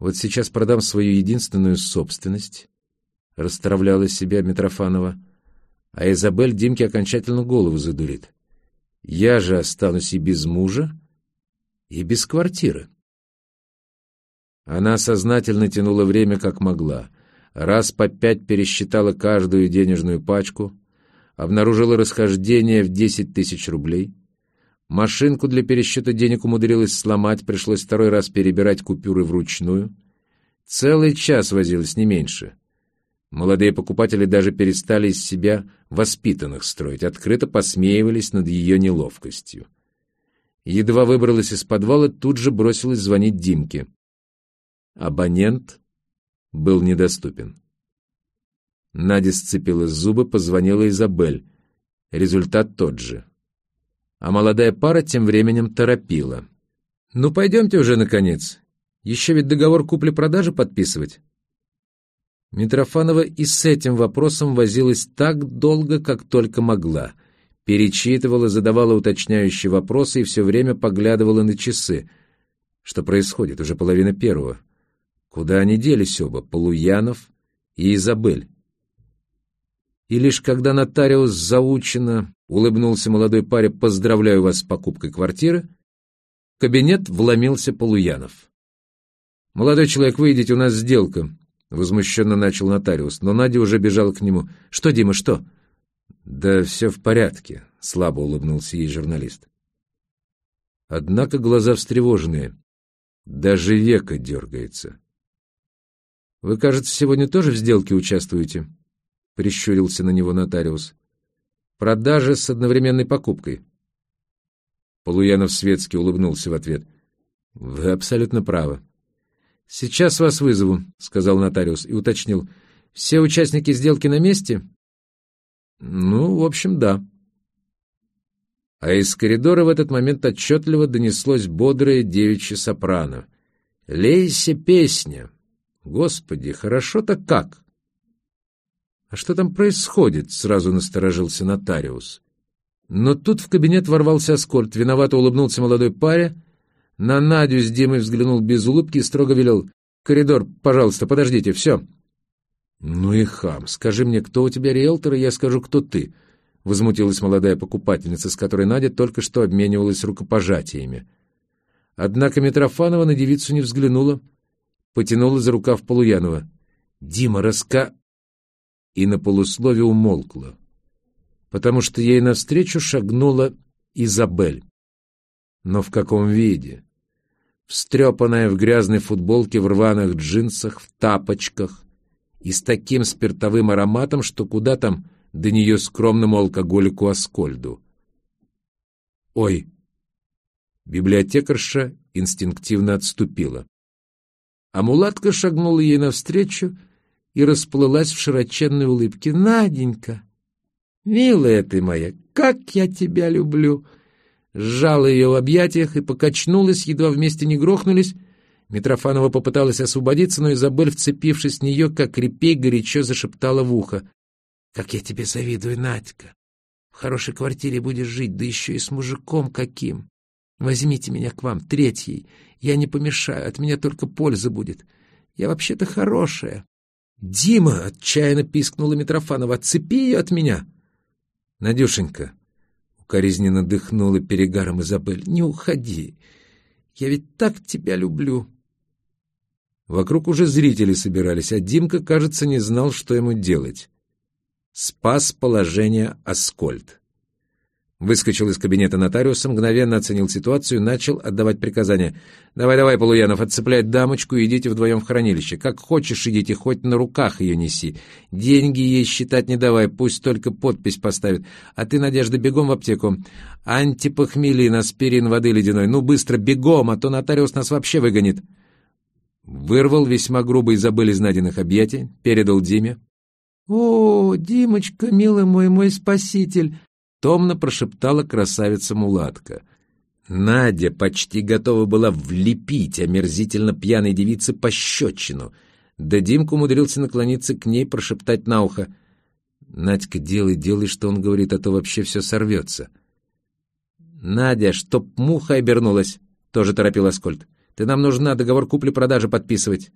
Вот сейчас продам свою единственную собственность, — расстравляла себя Митрофанова, а Изабель Димке окончательно голову задурит. Я же останусь и без мужа, и без квартиры. Она сознательно тянула время как могла. Раз по пять пересчитала каждую денежную пачку, обнаружила расхождение в десять тысяч рублей. Машинку для пересчета денег умудрилась сломать, пришлось второй раз перебирать купюры вручную. Целый час возилась, не меньше. Молодые покупатели даже перестали из себя воспитанных строить, открыто посмеивались над ее неловкостью. Едва выбралась из подвала, тут же бросилась звонить Димке. Абонент был недоступен. Надя сцепила зубы, позвонила Изабель. Результат тот же. А молодая пара тем временем торопила. «Ну, пойдемте уже, наконец. Еще ведь договор купли-продажи подписывать». Митрофанова и с этим вопросом возилась так долго, как только могла. Перечитывала, задавала уточняющие вопросы и все время поглядывала на часы. Что происходит? Уже половина первого. Куда они делись оба, Полуянов и Изабель? И лишь когда нотариус заучено улыбнулся молодой паре «Поздравляю вас с покупкой квартиры», в кабинет вломился Полуянов. «Молодой человек, выйдите, у нас сделка», — возмущенно начал нотариус, но Надя уже бежала к нему. «Что, Дима, что?» «Да все в порядке», — слабо улыбнулся ей журналист. Однако глаза встревоженные. Даже века дергается. «Вы, кажется, сегодня тоже в сделке участвуете?» — прищурился на него нотариус. «Продажа с одновременной покупкой». Полуянов светски улыбнулся в ответ. «Вы абсолютно правы. «Сейчас вас вызову», — сказал нотариус и уточнил. «Все участники сделки на месте?» «Ну, в общем, да». А из коридора в этот момент отчетливо донеслось бодрое девичье сопрано. «Лейся, песня! Господи, хорошо-то как!» «А что там происходит?» — сразу насторожился нотариус. Но тут в кабинет ворвался Аскольд, виновато улыбнулся молодой паре — на Надю с Димой взглянул без улыбки и строго велел. «Коридор, пожалуйста, подождите, все». «Ну и хам, скажи мне, кто у тебя риэлтор, и я скажу, кто ты», — возмутилась молодая покупательница, с которой Надя только что обменивалась рукопожатиями. Однако Митрофанова на девицу не взглянула, потянула за рукав Полуянова. «Дима, раска...» И на полуслове умолкла, потому что ей навстречу шагнула Изабель. Но в каком виде? встрепанная в грязной футболке, в рваных джинсах, в тапочках и с таким спиртовым ароматом, что куда там до нее скромному алкоголику Аскольду. «Ой!» Библиотекарша инстинктивно отступила. А мулатка шагнула ей навстречу и расплылась в широченной улыбке. «Наденька, милая ты моя, как я тебя люблю!» сжала ее в объятиях и покачнулась, едва вместе не грохнулись. Митрофанова попыталась освободиться, но Изабель, вцепившись в нее, как репей, горячо зашептала в ухо. — Как я тебе завидую, Надька! В хорошей квартире будешь жить, да еще и с мужиком каким! Возьмите меня к вам, третьей. Я не помешаю, от меня только польза будет. Я вообще-то хорошая. — Дима! — отчаянно пискнула Митрофанова. — Отцепи ее от меня! — Надюшенька! — Укоризненно дыхнула перегаром Изабель. «Не уходи! Я ведь так тебя люблю!» Вокруг уже зрители собирались, а Димка, кажется, не знал, что ему делать. Спас положение Аскольд. Выскочил из кабинета нотариуса, мгновенно оценил ситуацию, начал отдавать приказания. «Давай-давай, Полуянов, отцеплять дамочку и идите вдвоем в хранилище. Как хочешь идите, хоть на руках ее неси. Деньги ей считать не давай, пусть только подпись поставит. А ты, Надежда, бегом в аптеку. Антипохмелин, аспирин, воды ледяной. Ну, быстро, бегом, а то нотариус нас вообще выгонит». Вырвал весьма грубо из найденных объятий, передал Диме. «О, Димочка, милый мой, мой спаситель!» — томно прошептала красавица-мулатка. Надя почти готова была влепить омерзительно пьяной девице пощечину. Да Димка умудрился наклониться к ней, прошептать на ухо. «Надька, делай, делай, что он говорит, а то вообще все сорвется». «Надя, чтоб муха обернулась!» — тоже торопил Аскольд. Ты нам нужна, договор купли-продажи подписывать.